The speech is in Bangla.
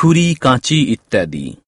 ছুরি কাঁচি ইত্যাদি।